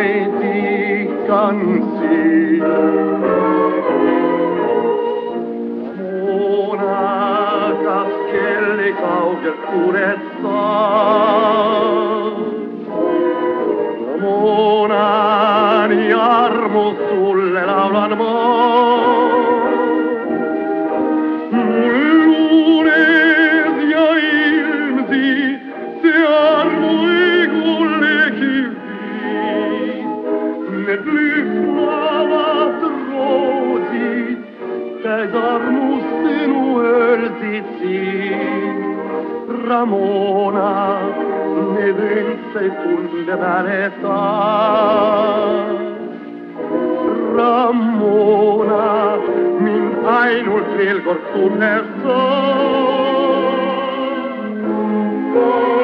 äiti kansi. Muna kaskeli kaukel kuressaan. Munan jarmu sulle laulan moi. darmus in Ramona ne vense fundaletà Ramona min ainul felgor tunnessa Oh